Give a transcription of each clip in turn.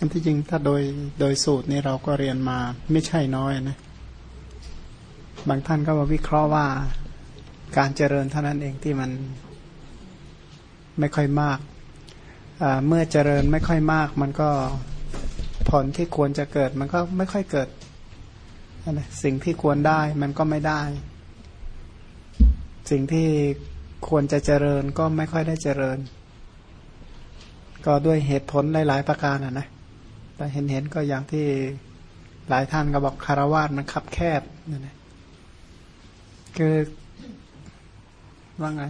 อันที่จริงถ้าโดยโดยสูตรนี่เราก็เรียนมาไม่ใช่น้อยนะ บางท่านก็มาวิเคราะห์ว่าการเจริญเท่านั้นเองที่มันไม่ค่อยมาก เมื่อเจริญไม่ค่อยมาก มันก็ผลที่ควรจะเกิด มันก็ไม่ค่อยเกิด สิ่งที่ควรได้มันก็ไม่ได้ สิ่งที่ควรจะเจริญก็ไม่ค่อยได้เจริญ ก็ด้วยเหตุผลหลาย ๆ ประการอะนะ แต่เห็นเห็นก็อย่างที่หลายท่านก็บอกคารวาสมันคับแคบนั่นแหละคือว่าไง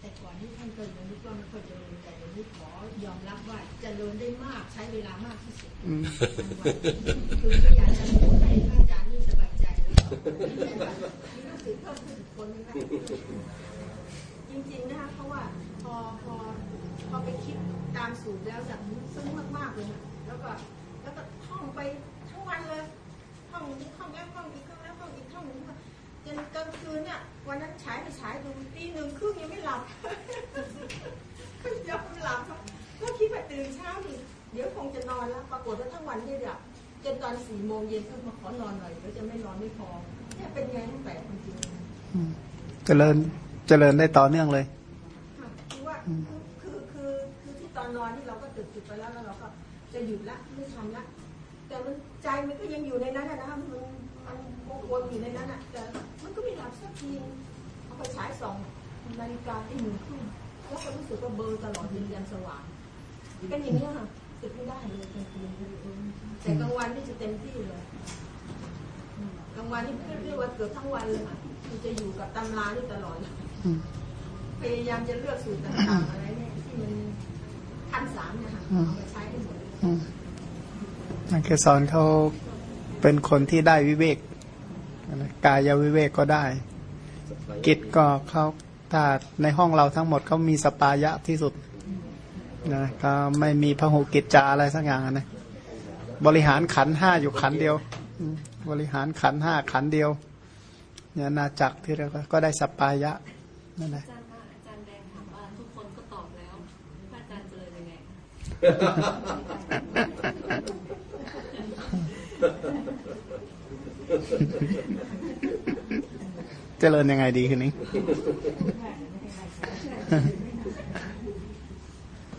แต่ก่อนที่ท่านเคยนึกว่าไม่ค่อยเจริญแต่เดี๋ยวนี้ขอยอมรับว่าเจริญได้มากใช้เวลามากที่สุดคืออยากจะพูดให้อาจารย์นี่สบายใจแล้วรู้สึกเพิ่มขึ้นคนนึงนะจริงๆนะคะเพราะว่าพอพอพ อไปคิดตามสูตรแล้วแบบซึ้งมากๆเลยนะแล้วก็แล้วก็ท่องไปทั้งวันเลยท่องนี้ท่องแล้วท่องอีกท่องแล้วท่องอีกท่องนึงจนกลางคืนเนี่ยวันนั้นฉายไปฉายดูตีหนึ่งครึ่งยังไม่หลับยังไม่หลับก็คิดว่าตื่นเช้าดิเดี๋ยวคงจะนอนแล้วปรากฏว่าทั้งวันไม่หลับจนตอนสี่โมงเย็นก็มาขอนอนหน่อยเดี๋ยวจะไม่นอนไม่พอเนี่ยเป็นไงตั้งแต่จริงเจริญเจริญได้ต่อเนื่องเลยคือว่าคือคือคือที่ตอนนอนที่เราก็ตื่นตื่นไปแล้วแล้วเราก็จะหยุดละไม่ทำละแต่ มันใจมันก็ยังอยู่ในนั้นนะคะมันมันวนอยู่ในนั้นอะแต่มันก็ไม่หลับสักทีเอาไปฉายสองนาฬิกาที่หนึ่งขึ้นแล้วก็รู้สึกว่าเบอร์ตลอดเย็นยันสว่างเป็นอย่างนี้ค่ะสึกไม่ได้เลยกลางคืนแต่กลางวันนี่จะเต็มที่เลยกลางวันนี่เรียกว่าเกือบทั้งวันเลยค่ะคือจะอยู่กับตำรานี่ตลอดพยายามจะเลือกสูตรต่างๆอะไรเนี่ยที่มันขั้นสามนะคะเอาไปใช้ให้หมด นักสอนเขาเป็นคนที่ได้วิเวกกายวิเวกก็ได้ กิจก็เขาถ้าในห้องเราทั้งหมดเขามีสปายะที่สุดนะก็ไม่มีพหุกิจจาอะไรสักอย่างนะบริหารขันห้าอยู่ขันเดียว บริหารขันห้าขันเดียวเนี่ยนาจักที่เราก็ได้สปายะนั่นแหละอาจารย์แดงถามว่าทุกคนก็ตอบแล้วอาจารย์เจอยังไง เจริญยังไงดีคืนนี้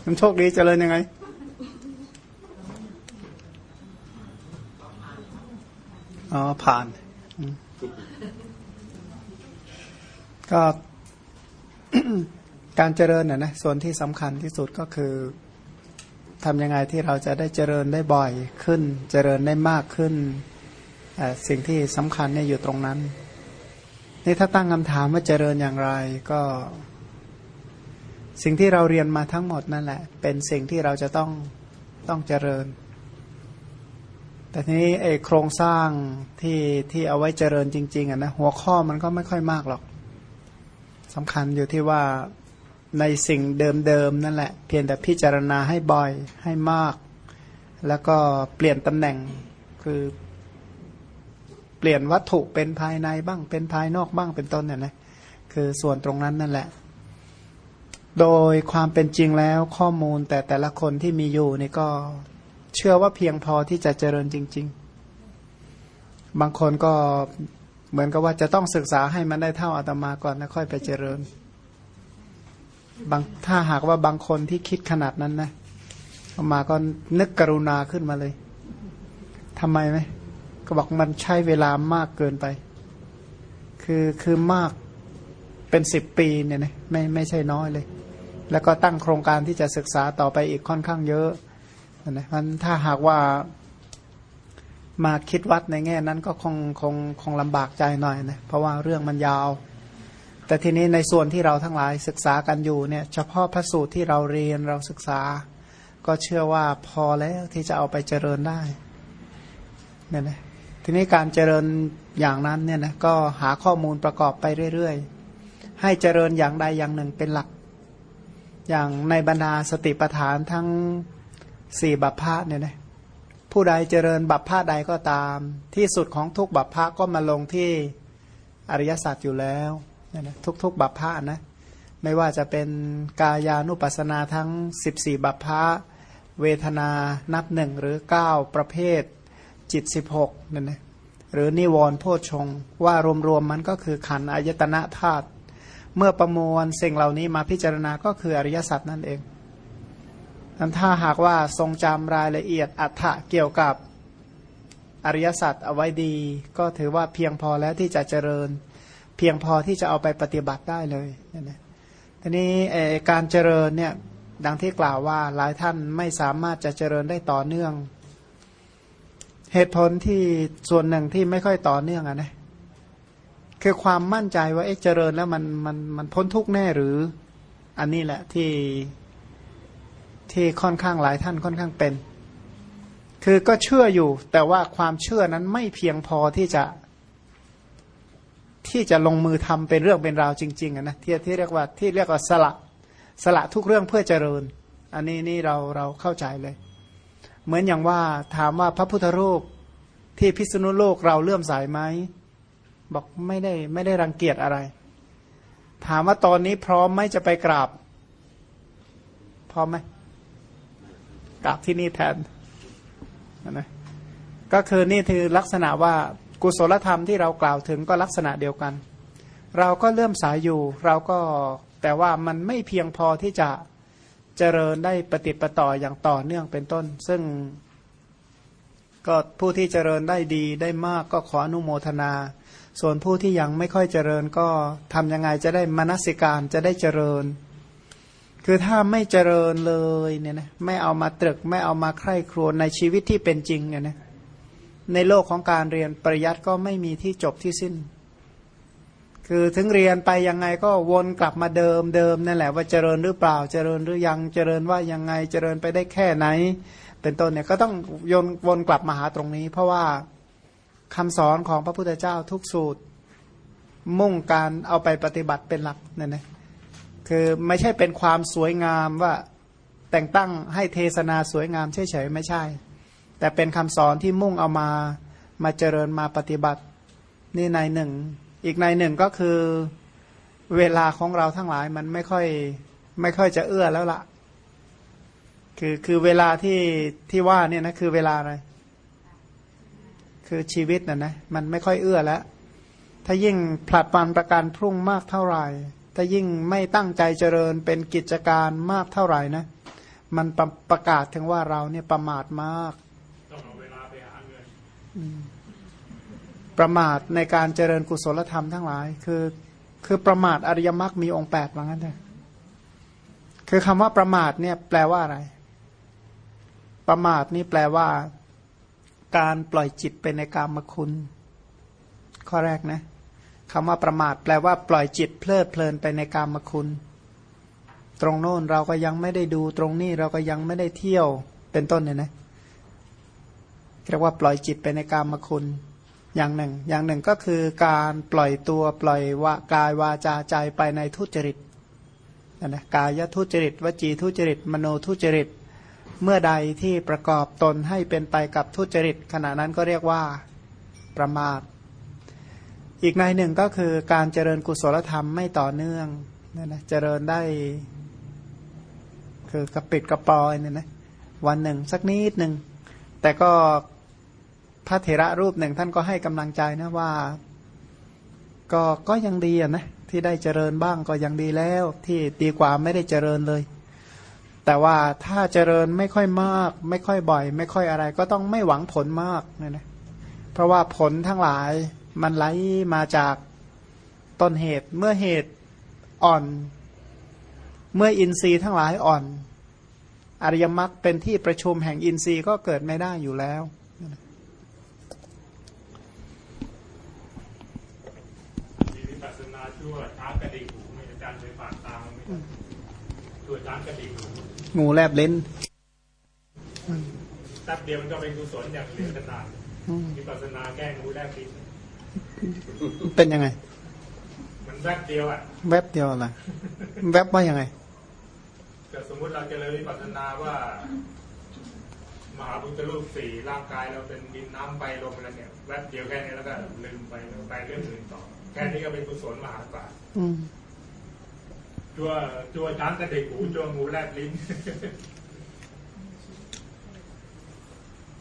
มันโชคดีเจริญยังไงอ๋อผ่าน ก็การเจริญน่ะนะส่วนที่สำคัญที่สุดก็คือ ทำยังไงที่เราจะได้เจริญได้บ่อยขึ้น เจริญได้มากขึ้น สิ่งที่สำคัญเนี่ยอยู่ตรงนั้น นี่ถ้าตั้งคำถามว่าเจริญอย่างไรก็ สิ่งที่เราเรียนมาทั้งหมดนั่นแหละ เป็นสิ่งที่เราจะต้องต้องเจริญ แต่ทีนี้ไอ้โครงสร้างที่ที่เอาไว้เจริญจริง ๆอะนะหัวข้อมันก็ไม่ค่อยมากหรอกสำคัญอยู่ที่ว่า ในสิ่งเดิมๆนั่นแหละ เพียงแต่พิจารณาให้บ่อยให้มาก แล้วก็เปลี่ยนตำแหน่งคือ เปลี่ยนวัตถุเป็นภายในบ้างเป็นภายนอกบ้างเป็นต้นเนี่ยนะคือส่วนตรงนั้นนั่นแหละ โดยความเป็นจริงแล้วข้อมูลแต่แต่ละคนที่มีอยู่นี่ก็เชื่อว่าเพียงพอที่จะเจริญจริง ๆ บางคนก็เหมือนกับว่าจะต้องศึกษาให้มันได้เท่าอาตมาก่อนแล้วค่อยไปเจริญ บางถ้าหากว่าบางคนที่คิดขนาดนั้นนะอามาก็นึกกรุณาขึ้นมาเลยทำไมไหมก็บอกมันใช้เวลามากเกินไป คือคือมากเป็นสิบปีเนี่ยนะไม่ไม่ใช่น้อยเลย แล้วก็ตั้งโครงการที่จะศึกษาต่อไปอีกค่อนข้างเยอะนะมันถ้าหากว่ามาคิดวัดในแง่นั้นก็คงคงคงลำบากใจหน่อยนะเพราะว่าเรื่องมันยาว แต่ทีนี้ในส่วนที่เราทั้งหลายศึกษากันอยู่เนี่ยเฉพาะพระสูตรที่เราเรียนเราศึกษา ก็เชื่อว่าพอแล้วที่จะเอาไปเจริญได้เนี่ยนะทีนี้การเจริญอย่างนั้นเนี่ยนะก็หาข้อมูลประกอบไปเรื่อยๆ ให้เจริญอย่างใดอย่างหนึ่งเป็นหลัก อย่างในบรรดาสติปัฏฐานทั้งสี่บัพพะเนี่ยนะผู้ใดเจริญบัพพะใดก็ตาม ที่สุดของทุกบัพพะก็มาลงที่อริยสัจอยู่แล้ว เนี่ยนะทุกๆ บัพพะนะไม่ว่าจะเป็นกายานุปัสนาทั้ง 14 บัพพะเวทนานับหนึ่งหรือเก้าประเภทจิตสิบหกนั่นนะหรือนิวรณ์โพชงว่ารวมๆมันก็คือขันอายตนะธาตุเมื่อประมวลสิ่งเหล่านี้มาพิจารณาก็คืออริยสัจนั่นเองนั้นถ้าหากว่าทรงจำรายละเอียดอัฏฐะเกี่ยวกับอริยสัจเอาไว้ดี ก็ถือว่าเพียงพอแล้วที่จะเจริญ พียงพอที่จะเอาไปปฏิบัติได้เลยนะทีนี้การเจริญเนี่ยดังที่กล่าวว่าหลายท่านไม่สามารถจะเจริญได้ต่อเนื่อง เหตุผลที่ส่วนหนึ่งที่ไม่ค่อยต่อเนื่องอะนะคือความมั่นใจว่าเอ๊ะเจริญแล้วมันมันมันพ้นทุกข์แน่หรือ อันนี้แหละที่ที่ค่อนข้างหลายท่านค่อนข้างเป็น คือก็เชื่ออยู่ แต่ว่าความเชื่อนั้นไม่เพียงพอที่จะ ที่จะลงมือทำเป็นเรื่องเป็นราวจริงๆอะนะที่ที่เรียกว่าที่เรียกว่าสละสละทุกเรื่องเพื่อเจริญ อันนี้นี่เราเราเข้าใจเลย เหมือนอย่างว่าถามว่าพระพุทธรูปที่พิษณุโลกเราเลื่อมใสไหมบอกไม่ได้ไม่ได้รังเกียจอะไร ถามว่าตอนนี้พร้อมไหมจะไปกราบ พร้อมไหมกราบที่นี่แทนนะก็คือนี่คือลักษณะว่า กุศลธรรมที่เรากล่าวถึงก็ลักษณะเดียวกัน เราก็เลื่อมสายอยู่ เราก็แต่ว่ามันไม่เพียงพอที่จะเจริญได้ปฏิปต่ออย่างต่อเนื่องเป็นต้น ซึ่งก็ผู้ที่เจริญได้ดีได้มากก็ขออนุโมทนา ส่วนผู้ที่ยังไม่ค่อยเจริญก็ทำยังไงจะได้มนสิการจะได้เจริญ คือถ้าไม่เจริญเลยเนี่ยนะไม่เอามาตรึกไม่เอามาใคร่ครวญในชีวิตที่เป็นจริงเนี่ยนะ ในโลกของการเรียนปริยัติก็ไม่มีที่จบที่สิ้น คือถึงเรียนไปยังไงก็วนกลับมาเดิมเดิมนั่นแหละว่าเจริญหรือเปล่าเจริญหรือยังเจริญว่ายังไงเจริญไปได้แค่ไหน เป็นต้นเนี่ยก็ต้องโยนวนกลับมาหาตรงนี้ เพราะว่าคำสอนของพระพุทธเจ้าทุกสูตร มุ่งการเอาไปปฏิบัติเป็นหลักนั่นนะคือไม่ใช่เป็นความสวยงามว่าแต่งตั้งให้เทศนาสวยงามเฉยๆไม่ใช่ แต่เป็นคำสอนที่มุ่งเอามามาเจริญมาปฏิบัติ นี่ในหนึ่ง อีกในหนึ่งก็คือเวลาของเราทั้งหลายมันไม่ค่อยไม่ค่อยจะเอื้อแล้วละ่ะ คือคือเวลาที่ที่ว่าเนี่ยนะคือเวลาอะไรคือชีวิตน่ะนะมันไม่ค่อยเอื้อแล้ว ถ้ายิ่งผลัดวันประกันพรุ่งมากเท่าไหร่ ถ้ายิ่งไม่ตั้งใจเจริญเป็นกิจการมากเท่าไหร่นะ มันประประกาศถึงว่าเราเนี่ยประมาทมาก ประมาทในการเจริญกุศลธรรมทั้งหลาย คือ คือประมาทอริยมรรคมีองค์แปดว่างั้นเถอะคือคำว่าประมาทเนี่ยแปลว่าอะไร ประมาทนี่แปลว่า การปล่อยจิตไปในกามคุณ ข้อแรกนะคำว่าประมาทแปลว่าปล่อยจิตเพลิดเพลินไปในกามคุณ ตรงโน้นเราก็ยังไม่ได้ดูตรงนี้เราก็ยังไม่ได้เที่ยวเป็นต้นเนี่ยนะ เรียกว่าปล่อยจิตไปในกามคุณอย่างหนึ่ง อย่างหนึ่งก็คือการปล่อยตัวปล่อยวากายวาจาใจไปในทุจริตนะนะกายทุจริตวจีทุจริต มโนทุจริต เมื่อใดที่ประกอบตนให้เป็นไปกับทุจริต ขณะนั้นก็เรียกว่าประมาท อีกในหนึ่งก็คือการเจริญกุศลธรรมไม่ต่อเนื่องนะนะเจริญได้ คือกระปิดกระปอยเนี่ยนะวันหนึ่งสักนิดหนึ่งแต่ก็ พระเถระรูปหนึ่งท่านก็ให้กำลังใจนะว่า ก็ก็ยังดีอะนะ ที่ได้เจริญบ้างก็ยังดีแล้ว ที่ดีกว่าไม่ได้เจริญเลย แต่ว่าถ้าเจริญไม่ค่อยมาก ไม่ค่อยบ่อย ไม่ค่อยอะไร ก็ต้องไม่หวังผลมากนะนะเพราะว่าผลทั้งหลายมันไหลมาจากต้นเหตุเมื่อเหตุอ่อน เมื่ออินทรีย์ทั้งหลายอ่อน อริยมรรคเป็นที่ประชุมแห่งอินทรีย์ก็เกิดไม่ได้อยู่แล้ว มีวิปัสสนาชั่วช้างกระดิกหูไม่อาจารย์เคยฝากตามไหมครับชั่วช้า งกระดิกหูงูแลบเล่นแป๊บเดียวมันก็เป็นกุศลอย่างเหลือขนาดอืมวิปัสสนาแก้งูแลบลิ้นเป็นยังไง มันแวบเดียวอะ แวบเดียวอะไร แวบว่ายังไงแต่สมมุติเราเจริญวิปัสสนาว่า มหาพุทธรูปสี่ร่างกายเราเป็นดินน้ำไฟลมอะไรเนี่ยแวบเดียวแค่นี้แล้วก็ลืมไปแล้วไปเรื่องอื่นต่อ แค่นี้ก็เป็นกุศลมหากาพย์อืม จัวจัวช้างกระดิกหูจัวงูแลบลิ้น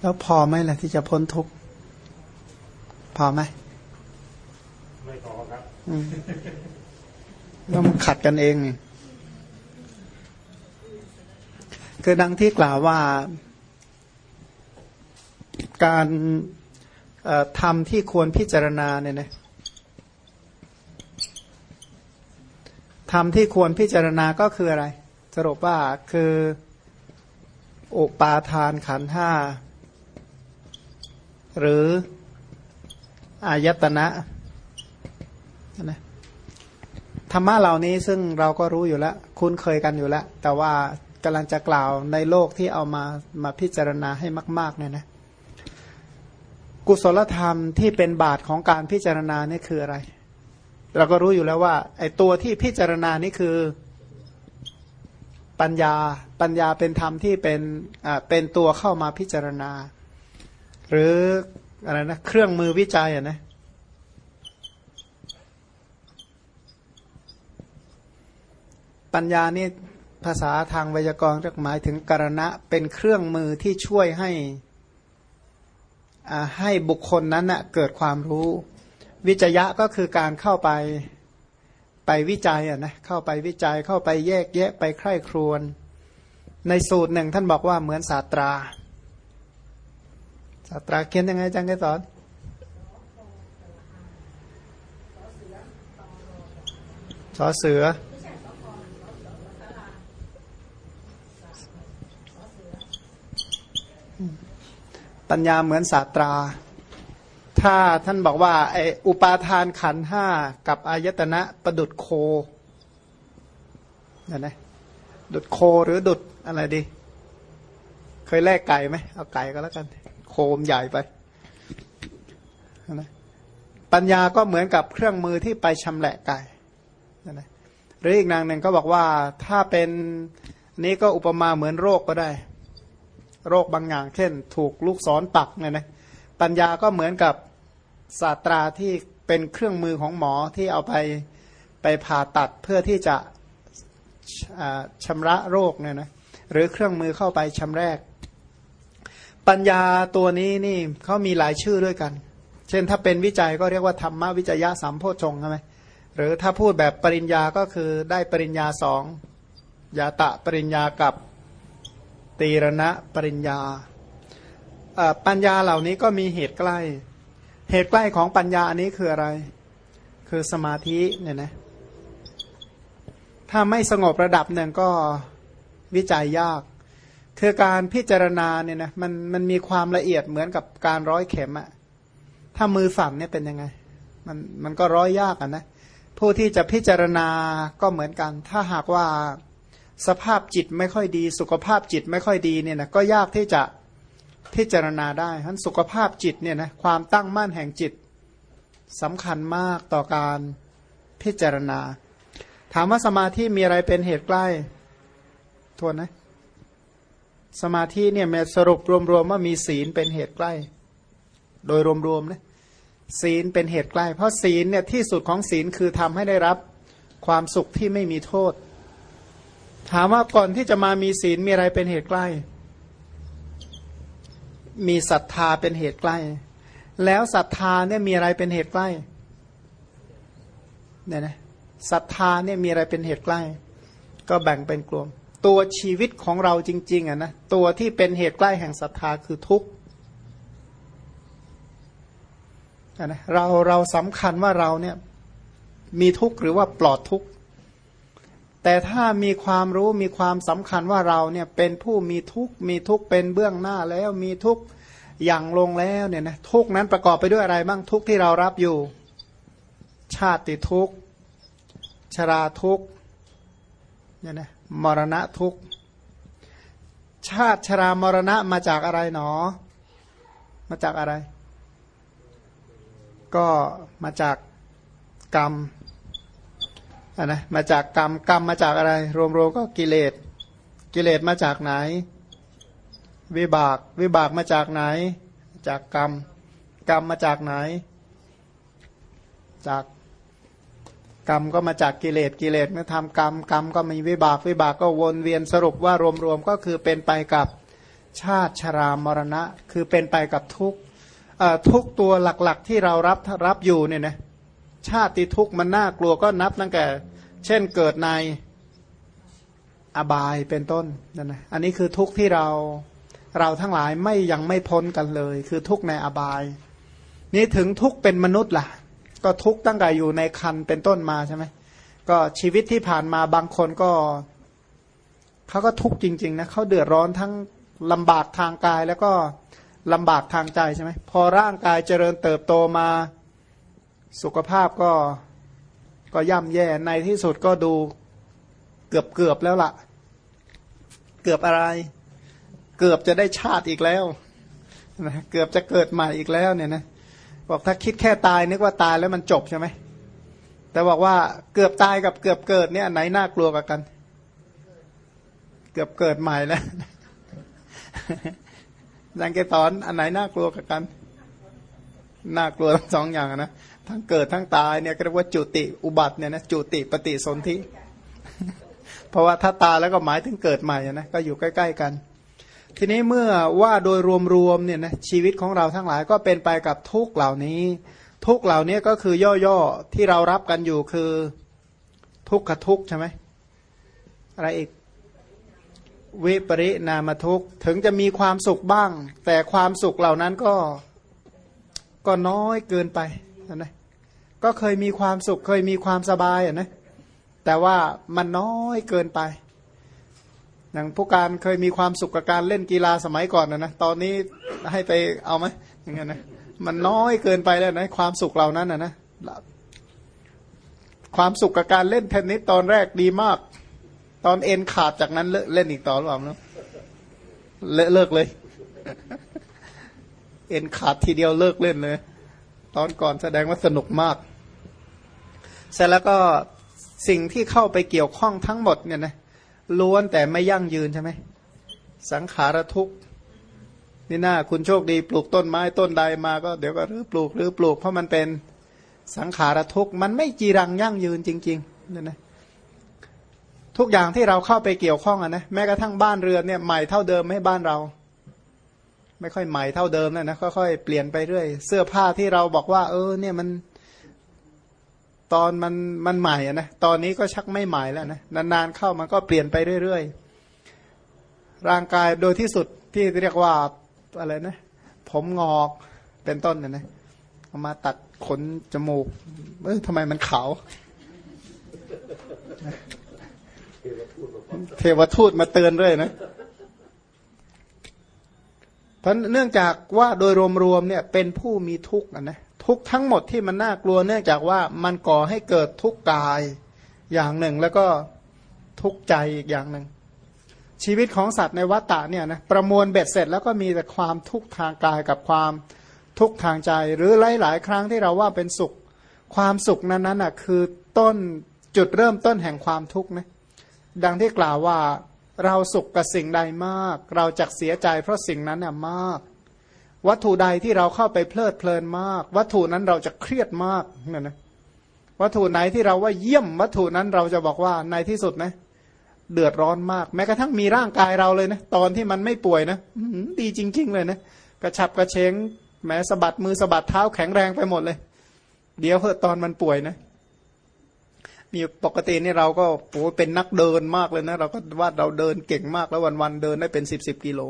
แล้วพอไหมล่ะที่จะพ้นทุกข์พอไหมไม่พอครับอืมแล้วมันขัดกันเองนี่คือดังที่กล่าวว่าการเอ่อทำที่ควรพิจารณาเนี่ยนะ ทำที่ควรพิจารณาก็คืออะไร สรุปว่าคืออุปาทานขันห้าหรืออายตนะนะธรรมะเหล่านี้ซึ่งเราก็รู้อยู่แล้ว คุ้นเคยกันอยู่แล้ว แต่ว่ากำลังจะกล่าวในโลกที่เอามามาพิจารณาให้มาก ๆ เนี่ยนะกุศลธรรมที่เป็นบาทของการพิจารณานี่คืออะไร เราก็รู้อยู่แล้วว่าไอ้ตัวที่พิจารณานี่คือปัญญาปัญญาเป็นธรรมที่เป็นอ่าเป็นตัวเข้ามาพิจารณา หรืออะไรนะเครื่องมือวิจัยอะนะปัญญานี่ภาษาทางไวยากรณ์เรียกหมายถึงกรณะเป็นเครื่องมือที่ช่วยให้อ่าให้บุคคลนั้นนะเกิดความรู้ วิจยะก็คือการเข้าไปไปวิจัยอะนะเข้าไปวิจัยเข้าไปแยกแยะไปใคร่ครวญในสูตรหนึ่งท่านบอกว่าเหมือนศาสตราศาสตราเขียนยังไงจังไกสอนสอเสือปัญญาเหมือนศาสตรา ถ้าท่านบอกว่าไออุปาทานขันห้ากับอายตนะประดุดโคเห็นไหมดุดโคหรือดุดอะไรดี เคยแลกไก่ไหมเอาไก่ก็แล้วกัน โคมใหญ่ไปเห็นไหมปัญญาก็เหมือนกับเครื่องมือที่ไปชำแหละไก่เห็นไหมหรืออีกนางหนึ่งก็บอกว่าถ้าเป็นนี้ก็อุปมาเหมือนโรคก็ได้ โรคบางอย่าง เช่น ถูกลูกศรปักเนี่ยนะปัญญาก็เหมือนกับ ศาสตราที่เป็นเครื่องมือของหมอที่เอาไปไปผ่าตัดเพื่อที่จะอ่าชำระโรคเนี่ยนะหรือเครื่องมือเข้าไปชำแรก ปัญญาตัวนี้นี่เขามีหลายชื่อด้วยกัน เช่นถ้าเป็นวิจัยก็เรียกว่าธรรมวิจยะสามโพชงใช่ไหมหรือถ้าพูดแบบปริญญาก็คือได้ปริญญาสองยาตะปริญญากับตีรณะปริญญาปัญญาเหล่านี้ก็มีเหตุใกล้ เหตุใกล้ของปัญญาอันนี้คืออะไร คือสมาธิเนี่ยนะ ถ้าไม่สงบระดับหนึ่งก็วิจัยยาก คือการพิจารณาเนี่ยนะมันมันมีความละเอียดเหมือนกับการร้อยเข็มอะถ้ามือสั่นเนี่ยเป็นยังไง มันมันก็ร้อยยากอะนะผู้ที่จะพิจารณาก็เหมือนกัน ถ้าหากว่าสภาพจิตไม่ค่อยดี สุขภาพจิตไม่ค่อยดีเนี่ยนะก็ยากที่จะ พิจารณาได้ฉะนั้นสุขภาพจิตเนี่ยนะความตั้งมั่นแห่งจิตสำคัญมากต่อการพิจารณา ถามว่าสมาธิมีอะไรเป็นเหตุใกล้ทวนนะสมาธิเนี่ยแม้สรุปรวมๆว่ามีศีลเป็นเหตุใกล้ โดยรวมๆนะศีลเป็นเหตุใกล้ เพราะศีลเนี่ยที่สุดของศีลคือทำให้ได้รับความสุขที่ไม่มีโทษ ถามว่าก่อนที่จะมามีศีลมีอะไรเป็นเหตุใกล้ มีศรัทธาเป็นเหตุใกล้ แล้วศรัทธาเนี่ยมีอะไรเป็นเหตุใกล้เนี่ยนะศรัทธาเนี่ยมีอะไรเป็นเหตุใกล้ ก็แบ่งเป็นกลุ่มตัวชีวิตของเราจริง ๆอะนะตัวที่เป็นเหตุใกล้แห่งศรัทธาคือทุกข์อะนะเราเราสำคัญว่าเราเนี่ยมีทุกข์หรือว่าปลอดทุกข์ แต่ถ้ามีความรู้มีความสำคัญว่าเราเนี่ยเป็นผู้มีทุกข์มีทุกข์เป็นเบื้องหน้าแล้วมีทุกข์อย่างลงแล้วเนี่ยนะทุกข์นั้นประกอบไปด้วยอะไรบ้างทุกข์ที่เรารับอยู่ ชาติทุกข์ ชราทุกข์เนี่ยนะมรณะทุกข์ ชาติชรามรณะมาจากอะไรหนอ มาจากอะไร ก็มาจากกรรมะนะมาจากกรรมกรรมมาจากอะไร รวมๆก็กิเลสกิเลสมาจากไหน วิบากวิบากมาจากไหน จากกรรม กรรมมาจากไหน จากกรรมก็มาจากกิเลสกิเลสเมื่อทำกรรมกรรมก็มีวิบากวิบากก็วนเวียนสรุปว่ารวมๆก็คือเป็นไปกับชาติชรามรณะ คือเป็นไปกับทุกทุกตัวหลักๆที่เรารับรับอยู่เนี่ยนะ ชาติทุกข์มันน่ากลัวก็นับตั้งแต่ เช่นเกิดในอบายเป็นต้นนั่นนะอันนี้คือทุกข์ที่เราเราทั้งหลายไม่ยังไม่พ้นกันเลย คือทุกข์ในอบาย นี่ถึงทุกข์เป็นมนุษย์ล่ะ ก็ทุกข์ตั้งแต่อยู่ในคันเป็นต้นมาใช่ไหมก็ชีวิตที่ผ่านมาบางคนก็เขาก็ทุกข์จริง ๆนะเขาเดือดร้อนทั้งลำบากทางกายแล้วก็ลำบากทางใจใช่ไหมพอร่างกายเจริญเติบโตมา สุขภาพก็ก็ย่ำแย่ในที่สุดก็ดูเกือบเกือบแล้วละ่ะ เกือบอะไร เกือบจะได้ชาติอีกแล้วนะเกือบจะเกิดใหม่อีกแล้วเนี่ยนะบอกถ้าคิดแค่ตายนึกว่าตายแล้วมันจบใช่ไหมแต่บอกว่าเกือบตายกับเกือบเกิดเนี่ยไหนน่ากลัวกว่ากัน เกือบเกิดใหม่แล้วดังเกตอนอันไหนน่ากลัวกว่ากัน น่ากลัวทั้งสองอย่างนะ ทั้งเกิดทั้งตายเนี่ยเรียกว่าจุติอุบัติเนี่ยนะจุติปฏิสนธิ เพราะว่าถ้าตายแล้วก็หมายถึงเกิดใหม่นะก็อยู่ใกล้ ๆ กัน ทีนี้เมื่อว่าโดยรวมๆเนี่ยนะชีวิตของเราทั้งหลายก็เป็นไปกับทุกเหล่านี้ ทุกเหล่านี้ก็คือย่อๆที่เรารับกันอยู่คือทุกขทุกใช่ไหมอะไรอีกวิปริณามทุกถึงจะมีความสุขบ้าง แต่ความสุขเหล่านั้นก็ก็น้อยเกินไป นะก็เคยมีความสุขเคยมีความสบายอะนะแต่ว่ามันน้อยเกินไปอย่างผู้การเคยมีความสุขกับการเล่นกีฬาสมัยก่อนนะนะตอนนี้ให้ไปเอาไหมอย่างเงี้ยนะมันน้อยเกินไปแล้วนะความสุขเหล่านั้นนะนะความสุขกับการเล่นเทนนิสตอนแรกดีมาก ตอนเอ็นขาดจากนั้นเล่นอีกต่อหรือเปล่าเนาะเลิกเลย เอ็นขาดทีเดียวเลิกเล่นเลย ตอนก่อนแสดงว่าสนุกมาก เสร็จแล้วก็สิ่งที่เข้าไปเกี่ยวข้องทั้งหมดเนี่ยนะล้วนแต่ไม่ยั่งยืนใช่ไหมสังขารทุกนี่น่าคุณโชคดีปลูกต้นไม้ต้นใดมาก็เดี๋ยวก็รื้อปลูกรื้อปลูกเพราะมันเป็นสังขารทุกมันไม่จีรังยั่งยืนจริงๆเนี่ยนะทุกอย่างที่เราเข้าไปเกี่ยวข้องอะนะแม้กระทั่งบ้านเรือนเนี่ยใหม่เท่าเดิมไม่บ้านเรา ไม่ค่อยใหม่เท่าเดิมนะนะค่อยๆเปลี่ยนไปเรื่อย เสื้อผ้าที่เราบอกว่า เออ เนี่ยมัน ตอนมันมันใหม่อะนะตอนนี้ก็ชักไม่ใหม่แล้วนะนานๆเข้ามันก็เปลี่ยนไปเรื่อยๆร่างกายโดยที่สุดที่เรียกว่าอะไรนะ ผมงอกเป็นต้นนะนะเอามาตัดขนจมูก เอ้ยทำไมมันขาวเทวทูตมาเตือนเลยนะ เพราะเนื่องจากว่าโดยรวมๆเนี่ยเป็นผู้มีทุกข์นะทุกทั้งหมดที่มันน่ากลัวเนื่องจากว่ามันก่อให้เกิดทุกข์กายอย่างหนึ่ง แล้วก็ทุกข์ใจอีกอย่างหนึ่ง ชีวิตของสัตว์ในวัฏฏะเนี่ยนะประมวลเบ็ดเสร็จแล้วก็มีแต่ความทุกข์ทางกายกับความทุกข์ทางใจ หรือหลาย ๆ ครั้งที่เราว่าเป็นสุข ความสุขนั้นๆน่ะคือต้นจุดเริ่มต้นแห่งความทุกข์นะดังที่กล่าวว่า เราสุขกับสิ่งใดมาก เราจะเสียใจเพราะสิ่งนั้นน่ะมาก วัตถุใดที่เราเข้าไปเพลิดเพลินมาก วัตถุนั้นเราจะเครียดมากเนี่ยนะวัตถุไหนที่เราว่าเยี่ยมวัตถุนั้นเราจะบอกว่าในที่สุดนะ เดือดร้อนมาก แม้กระทั่งมีร่างกายเราเลยนะตอนที่มันไม่ป่วยนะดีจริง ๆ เลยนะกระฉับกระเฉงแม้สะบัดมือสะบัดเท้าแข็งแรงไปหมดเลย เดี๋ยวเพื่อตอนมันป่วยนะ มีปกตินี่เราก็โอ้เป็นนักเดินมากเลยนะ เราก็ว่าเราเดินเก่งมากแล้ววันๆเดินได้เป็นสิบสิบกิโล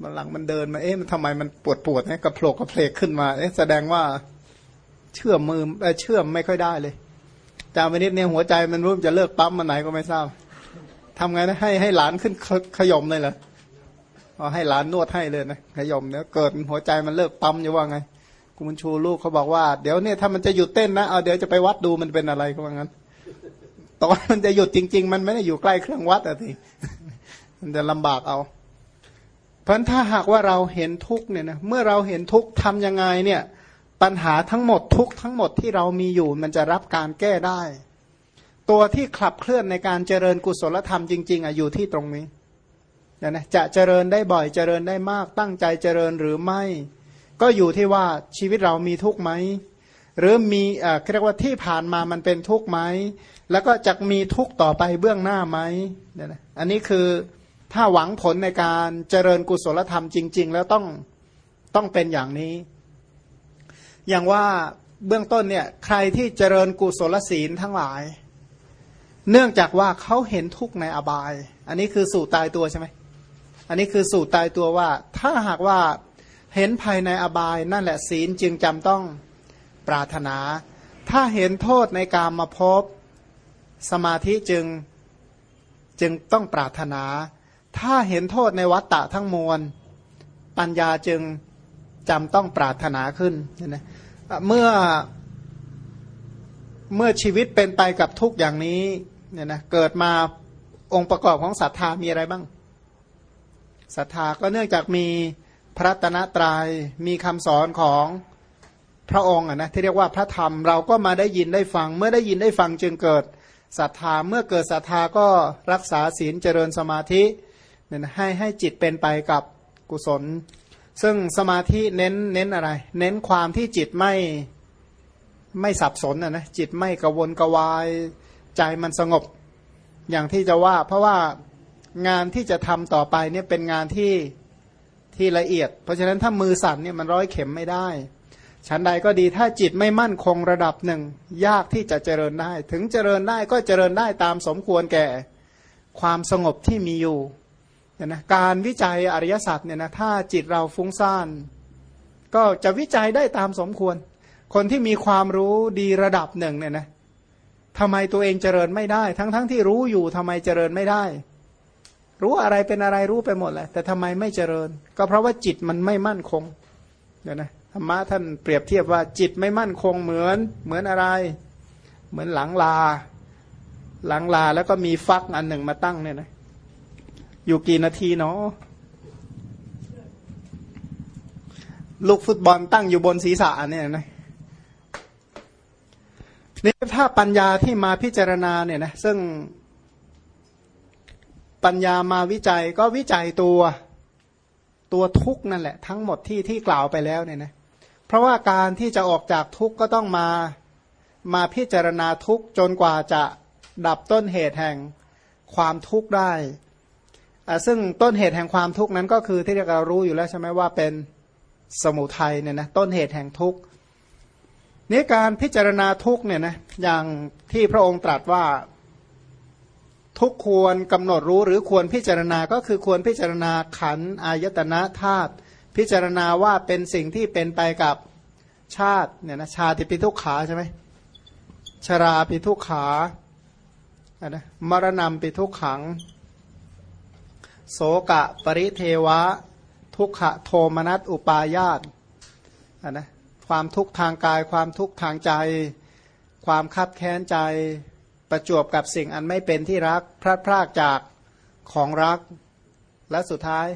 มันหลังมันเดินมาเอ๊ะมันทำไมมันปวดปวดเนี่ยกระโผลกกระเพลกขึ้นมาเอ๊ะแสดงว่าเชื่อมมือเชื่อมไม่ค่อยได้เลยจามินิดเนี่ยหัวใจมันรู้จะเลิกปั๊มมันไหนก็ไม่ทราบทำไงนะให้ให้หลานขึ้นขยมเลยเหรอเอาให้หลานนวดให้เลยนะขยมเนี่ยเกิดหัวใจมันเลิกปั๊มอยู่ว่าไง กุมันชูลูกเขาบอกว่า เดี๋ยวเนี่ยถ้ามันจะหยุดเต้นนะเอาเดี๋ยวจะไปวัดดูมันเป็นอะไรเขาว่างั้นตอนมันจะหยุดจริง ๆ มันไม่ได้อยู่ใกล้เครื่องวัดอะทีมันจะลำบากเอา เพราะถ้าหากว่าเราเห็นทุกเนี่ยนะเมื่อเราเห็นทุกทำยังไงเนี่ย ปัญหาทั้งหมดทุกทั้งหมดที่เรามีอยู่ มันจะรับการแก้ได้ ตัวที่ขับเคลื่อนในการเจริญกุศลธรรมจริง ๆอะอยู่ที่ตรงนี้นะนะจะเจริญได้บ่อยเจริญได้มากตั้งใจเจริญหรือไม่ ก็อยู่ที่ว่าชีวิตเรามีทุกข์ไหมหรือมีอ่าเรียกว่าที่ผ่านมามันเป็นทุกข์ไหมแล้วก็จะมีทุกข์ต่อไปเบื้องหน้าไหมเนี่ยนะอันนี้คือถ้าหวังผลในการเจริญกุศลธรรมจริง ๆ แล้วต้องต้องเป็นอย่างนี้ อย่างว่าเบื้องต้นเนี่ยใครที่เจริญกุศลศีลทั้งหลาย เนื่องจากว่าเขาเห็นทุกข์ในอบาย อันนี้คือสูตรตายตัวใช่ไหมอันนี้คือสูตรตายตัวว่า ถ้าหากว่า เห็นภายในอบายนั่นแหละศีลจึงจำต้องปรารถนา ถ้าเห็นโทษในการมาพบสมาธิจึงจึงต้องปรารถนา ถ้าเห็นโทษในวัตตะทั้งมวล ปัญญาจึงจำต้องปรารถนาขึ้นนะเมื่อเมื่อชีวิตเป็นไปกับทุกอย่างนี้เนี่ยนะเกิดมาองค์ประกอบของศรัทธามีอะไรบ้างศรัทธาก็เนื่องจากมี พระตนะตรายมีคำสอนของพระองค์นะที่เรียกว่าพระธรรมเราก็มาได้ยินได้ฟัง เมื่อได้ยินได้ฟังจึงเกิดศรัทธาเมื่อเกิดศรัทธาก็รักษาศีลเจริญสมาธิเนี่ยให้ให้จิตเป็นไปกับกุศล ซึ่งสมาธิเน้นเน้นอะไร เน้นความที่จิตไม่ไม่สับสนนะนะจิตไม่กระวนกระวายใจมันสงบ อย่างที่จะว่าเพราะว่างานที่จะทำต่อไปเนี่ยเป็นงานที่ ที่ละเอียด เพราะฉะนั้นถ้ามือสั่นเนี่ยมันร้อยเข็มไม่ได้ชั้นใดก็ดีถ้าจิตไม่มั่นคงระดับหนึ่ง ยากที่จะเจริญได้ ถึงเจริญได้ก็เจริญได้ตามสมควรแก่ ความสงบที่มีอยู่เนี่ยนะการวิจัยอริยสัจเนี่ยนะถ้าจิตเราฟุ้งซ่าน ก็จะวิจัยได้ตามสมควร คนที่มีความรู้ดีระดับหนึ่งเนี่ยนะทำไมตัวเองเจริญไม่ได้ ทั้งๆทที่รู้อยู่ทำไมเจริญไม่ได้ รู้อะไรเป็นอะไรรู้ไปหมดแหละแต่ทำไมไม่เจริญ ก็เพราะว่าจิตมันไม่มั่นคงเนี่ยวนะธรรมะท่านเปรียบเทียบว่าจิตไม่มั่นคงเหมือนเหมือนอะไร เหมือนหลังลา หลังลาแล้วก็มีฟักอันหนึ่งมาตั้งเนี่ยนะอยู่กี่นาทีเนาะลูกฟุตบอลตั้งอยู่บนศีรษะเนี่ยนะนี่ถ้าปัญญาที่มาพิจารณาเนี่ยนะซึ่ง ปัญญามาวิจัยก็วิจัยตัวตัวทุกนั่นแหละ ทั้งหมดที่ที่กล่าวไปแล้วเนี่ยนะเพราะว่าการที่จะออกจากทุกข์ก็ต้องมามาพิจารณาทุกข์จนกว่าจะดับต้นเหตุแห่งความทุกข์ได้ซึ่งต้นเหตุแห่งความทุกข์นั้นก็คือที่เรารู้อยู่แล้วใช่ไหมว่าเป็นสมุทัยเนี่ยนะต้นเหตุแห่งทุกข์นี้การพิจารณาทุกข์เนี่ยนะอย่างที่พระองค์ตรัสว่า ทุกควรกำหนดรู้หรือควรพิจารณาก็คือควรพิจารณาขันอายตนะธาตุพิจารณาว่าเป็นสิ่งที่เป็นไปกับชาติเนี่ยนะชาติปิทุกขาใช่ไหมชราปิทุกขาอนะมรณะปิทุกขัง โสกะปริเทวะ ทุกขโทมนัสอุปายาตอนะความทุกข์ทางกายความทุกข์ทางใจ ความคับแค้นใจ ประจวบกับสิ่งอันไม่เป็นที่รักพลาดพลากจากของรัก และสุดท้าย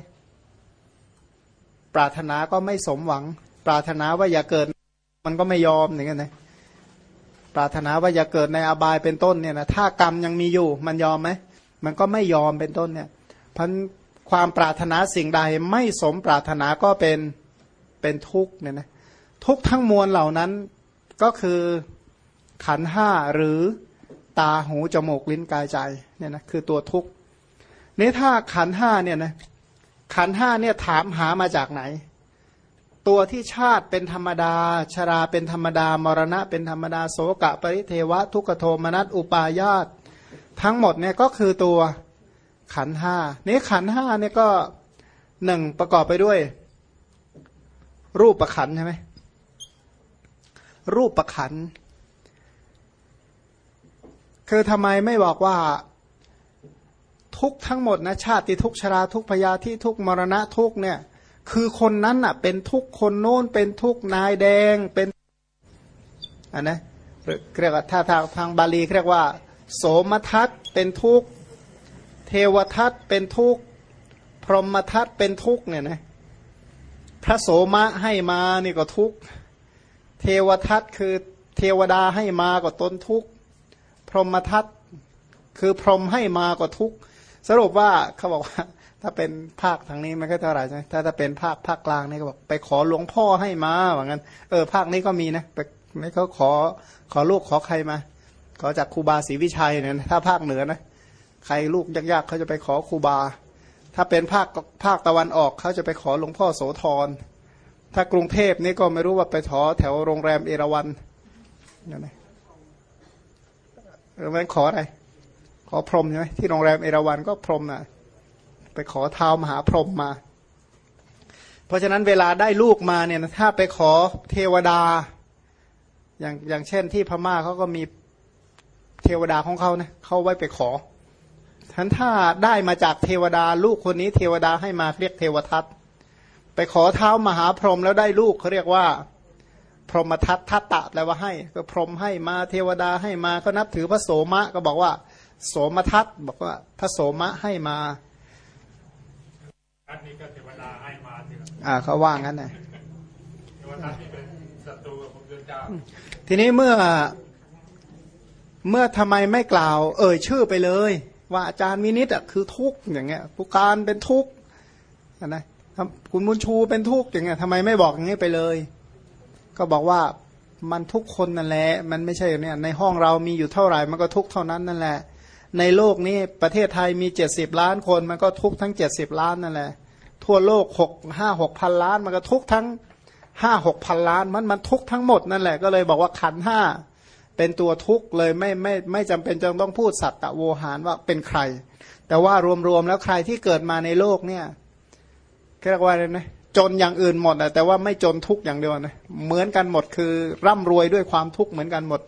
ปรารถนาก็ไม่สมหวัง ปรารถนาว่าอย่าเกิด มันก็ไม่ยอมอย่างนั้นนะปรารถนาว่าอย่าเกิดในอบายเป็นต้นเนี่ยนะถ้ากรรมยังมีอยู่ มันยอมไหมมันก็ไม่ยอมเป็นต้นเนี่ยพันความปรารถนาสิ่งใดไม่สมปรารถนาก็เป็นเป็นทุกข์เนี่ยนะทุกทั้งมวลเหล่านั้นก็คือขันห้าหรือ ตาหูจมูกลิ้นกายใจเนี่ยนะคือตัวทุกข์นี่ถ้าขันห้าเนี่ยนะขันห้าเนี่ยถามหามาจากไหน ตัวที่ชาติเป็นธรรมดา ชราเป็นธรรมดามรณะเป็นธรรมดาโสกะ ปริเทวะ ทุกโทมนัสอุปายาตทั้งหมดเนี่ยก็คือตัวขันห้านี้ขันห้าเนี่ยก็หนึ่งประกอบไปด้วย รูปประขันใช่ไหมรูปประขัน คือทำไมไม่บอกว่าทุกทั้งหมดนะชาติทุกชราทุกพยาที่ทุกมรณะทุกเนี่ยคือคนนั้นอะ เป็นทุกคนโน้นเป็นทุกนายแดงเป็นอันนะเรียกว่าถ้าทางทางบาลีเรียกว่า โสมทัตเป็นทุกเทวทัตเป็นทุกพรหมทัตเป็นทุกเนี่ยนะพระโสมะให้มานี่ก็ทุกเทวทัตคือเทวดาให้มาก็ตนทุกข์ พรหมทัตคือพรหมให้มาก็ทุกสรุปว่าเขาบอกว่า ถ้าเป็นภาคทางนี้มันก็เท่าไหร่ใช่ถ้าถ้าเป็นภาคภาคกลางนี่ก็บอกไปขอหลวงพ่อให้มาว่างั้น เออภาคนี้ก็มีนะไปนี่เขาขอขอลูกขอใครมา ขอจากครูบาศรีวิชัยเนี่ยถ้าภาคเหนือนะใครลูกยากๆเขาจะไปขอครูบา ถ้าเป็นภาคภาคตะวันออกเขาจะไปขอหลวงพ่อโสธรถ้ากรุงเทพนี่ก็ไม่รู้ว่าไปขอแถวโรงแรมเอราวันนั่นไง เออมันขออะไร ขอพรหมใช่ไหมที่โรงแรมเอราวันก็พรหมนะไปขอเท้ามหาพรหมมา เพราะฉะนั้นเวลาได้ลูกมาเนี่ยถ้าไปขอเทวดา อย่างอย่างเช่นที่พม่าเขาก็มีเทวดาของเขานะเขาไว้ไปขอฉันถ้าได้มาจากเทวดาลูกคนนี้เทวดาให้มาเรียกเทวทัตไปขอเท้ามหาพรหมแล้วได้ลูกเขาเรียกว่า พรหมทัตทัตตะแปลว่าให้ ก็พรหมให้มาเทวดาให้มาก็นับถือพระโสมะก็บอกว่า โสมทัตบอกว่าพระโสมะให้มาทัศนี้ก็เทวดาให้มาทีละอ่าเขาว่างั้นนะเทวทัศนี่เป็นศัตรูกับพระทธเจ้าทีนี้เมื่อเมื่อทำไมไม่กล่าว เอ่ยชื่อไปเลย ว่าอาจารย์วินิตอะคือทุกข์อย่างเงี้ยผู้การเป็นทุกข์นะคุณบุญชูเป็นทุกข์อย่างเงี้ยทำไมไม่บอกอย่างนี้ไปเลย ก็บอกว่ามันทุกคนนั่นแหละ มันไม่ใช่เนี่ยในห้องเรามีอยู่เท่าไหร่มันก็ทุกเท่านั้นนั่นแหละ ในโลกนี้ประเทศไทยมีเจ็ดสิบล้านคนมันก็ทุกทั้งเจ็ดสิบล้านนั่นแหละ ทั่วโลกหกห้าหกพันล้านมันก็ทุกทั้งห้าหกพันล้านมันมันทุกทั้งหมดนั่นแหละก็เลยบอกว่าขันห้าเป็นตัวทุกข์เลยไม่ไม่ไม่จำเป็นจะต้องพูดสัตตะโวหารว่าเป็นใคร แต่ว่ารวมๆแล้วใครที่เกิดมาในโลกเนี่ยเรียกว่าอะไรนะ จนอย่างอื่นหมดนะแต่ว่าไม่จนทุกอย่างเดียวนะเหมือนกันหมดคือร่ำรวยด้วยความทุกข์เหมือนกันหมด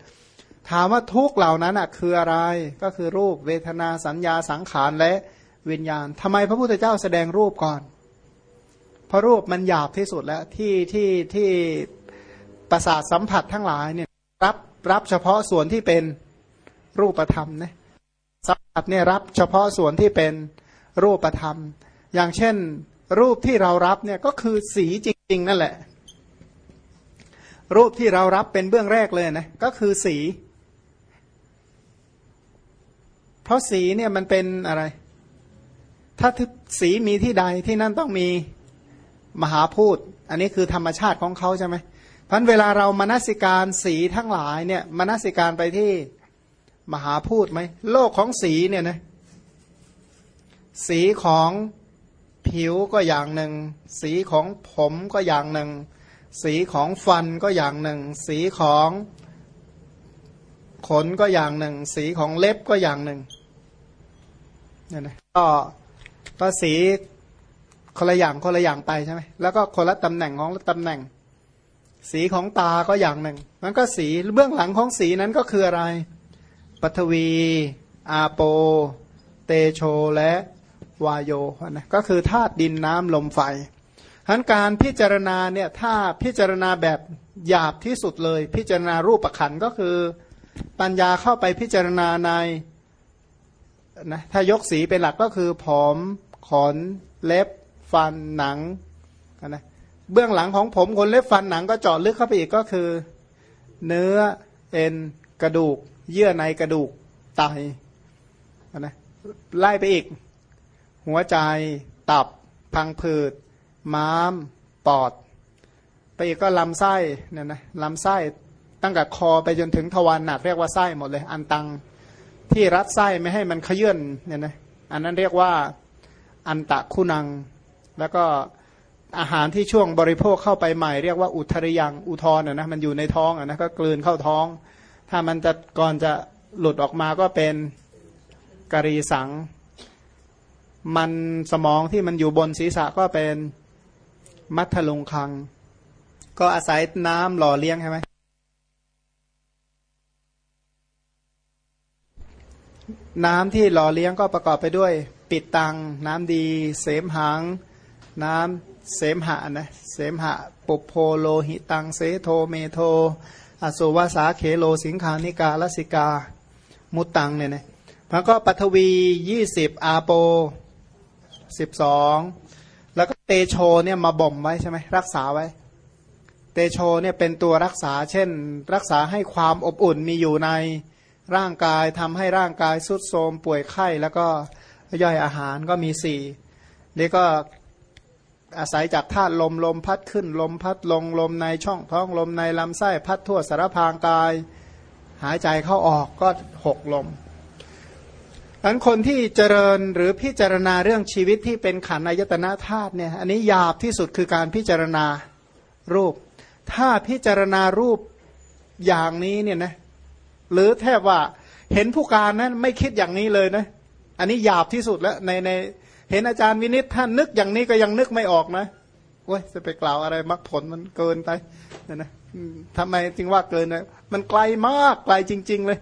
ถามว่าทุกเหล่านั้นอะคืออะไรก็คือรูปเวทนาสัญญาสังขารและวิญญาณทำไมพระพุทธเจ้าแสดงรูปก่อนเพราะรูปมันหยาบที่สุดแล้วที่ที่ที่ประสาทสัมผัสทั้งหลายเนี่ยรับรับเฉพาะส่วนที่เป็นรูปธรรมนะสัมผัสเนี่ยรับเฉพาะส่วนที่เป็นรูปธรรม อย่างเช่น รูปที่เรารับเนี่ยก็คือสีจริง ๆ นั่นแหละ รูปที่เรารับเป็นเบื้องแรกเลยนะก็คือสี เพราะสีเนี่ยมันเป็นอะไร ถ้าสีมีที่ใดที่นั่นต้องมีมหาพูด อันนี้คือธรรมชาติของเขาใช่ไหมพันเวลาเรามนสิการสีทั้งหลายเนี่ยมนสิการไปที่มหาพูดไหมโลกของสีเนี่ยนะสีของ ผิวก็อย่างหนึ่ง สีของผมก็อย่างหนึ่ง สีของฟันก็อย่างหนึ่ง สีของขนก็อย่างหนึ่ง สีของเล็บก็อย่างหนึ่งเนี่ยนะก็ก็สีคนละอย่างคนละอย่างไปใช่ไหมแล้วก็คนละตำแหน่งของตำแหน่ง สีของตาก็อย่างหนึ่งมันก็สีเบื้องหลังของสีนั้นก็คืออะไรปัทวี อาโป เตโชและ วายโยนะก็คือธาตุดินน้ำลมไฟทั้นการพิจารณาเนี่ยถ้าพิจารณาแบบหยาบที่สุดเลย พิจารณารูปประขันก็คือปัญญาเข้าไปพิจารณาในนะถ้ายกสีเป็นหลักก็คือผอมขนเล็บ ฟันหนังนะเบื้องหลังของผมขนเล็บฟันหนังก็เจาะลึกเข้าไปอีกก็คือ เนื้อเอ็นกระดูก เยื่อในกระดูกไตนะไล่ไปอีก หัวใจ ตับ พังผืด ม้าม ปอด ไปอีกก็ลำไส้เนี่ยนะลำไส้ตั้งแต่คอไปจนถึงทวารหนักเรียกว่าไส้หมดเลย อันตังที่รัดไส้ไม่ให้มันขยื่นเนี่ยนะอันนั้นเรียกว่าอันตะคุณัง แล้วก็อาหารที่ช่วงบริโภคเข้าไปใหม่ เรียกว่าอุทริยังอุทรนะมันอยู่ในท้องอะนะก็กลืนเข้าท้อง ถ้ามันจะก่อนจะหลุดออกมาก็เป็นกรีสัง มันสมองที่มันอยู่บนศีรษะก็เป็นมัทลุงคัง ก็อาศัยน้ำหล่อเลี้ยงใช่ไหมน้ำที่หล่อเลี้ยงก็ประกอบไปด้วย ปิดตัง น้ำดี เสมหัง น้ำเสมหะนะเสมหะปุพโพโลหิตังเสโทเมโท อัสสุ วสาเขโฬ สิงฆาณิกาลสิกา มุตตังเนี่ยนะแล้วก็ปฐวียี่สิบอาโป สิบสองแล้วก็เตโชเนี่ยมาบ่มไว้ใช่ไหมรักษาไว้ เตโชเนี่ยเป็นตัวรักษา เช่น รักษาให้ความอบอุ่นมีอยู่ในร่างกายทำให้ร่างกายทรุดโทรมป่วยไข้แล้วก็ย่อยอาหารก็มีสี่นี่ก็อาศัยจากธาตุลมลมพัดขึ้นลมพัดลงลมในช่องท้องลมในลำไส้พัดทั่วสารพางกาย หายใจเข้าออกก็หกลม อันคนที่เจริญหรือพิจารณาเรื่องชีวิตที่เป็นขันธ์อายตนะธาตุเนี่ยอันนี้หยาบที่สุดคือการพิจารณารูป ถ้าพิจารณารูปอย่างนี้เนี่ยนะหรือแทบว่าเห็นผู้การนั้นไม่คิดอย่างนี้เลยนะอันนี้หยาบที่สุดแล้วในในเห็นอาจารย์วินิจท่านนึกอย่างนี้ก็ยังนึกไม่ออกนะโอ้ยจะไปกล่าวอะไรมรรคผลมันเกินไปนะนะทำไมจึงว่าเกินนะมันไกลมากไกลจริง ๆ เลย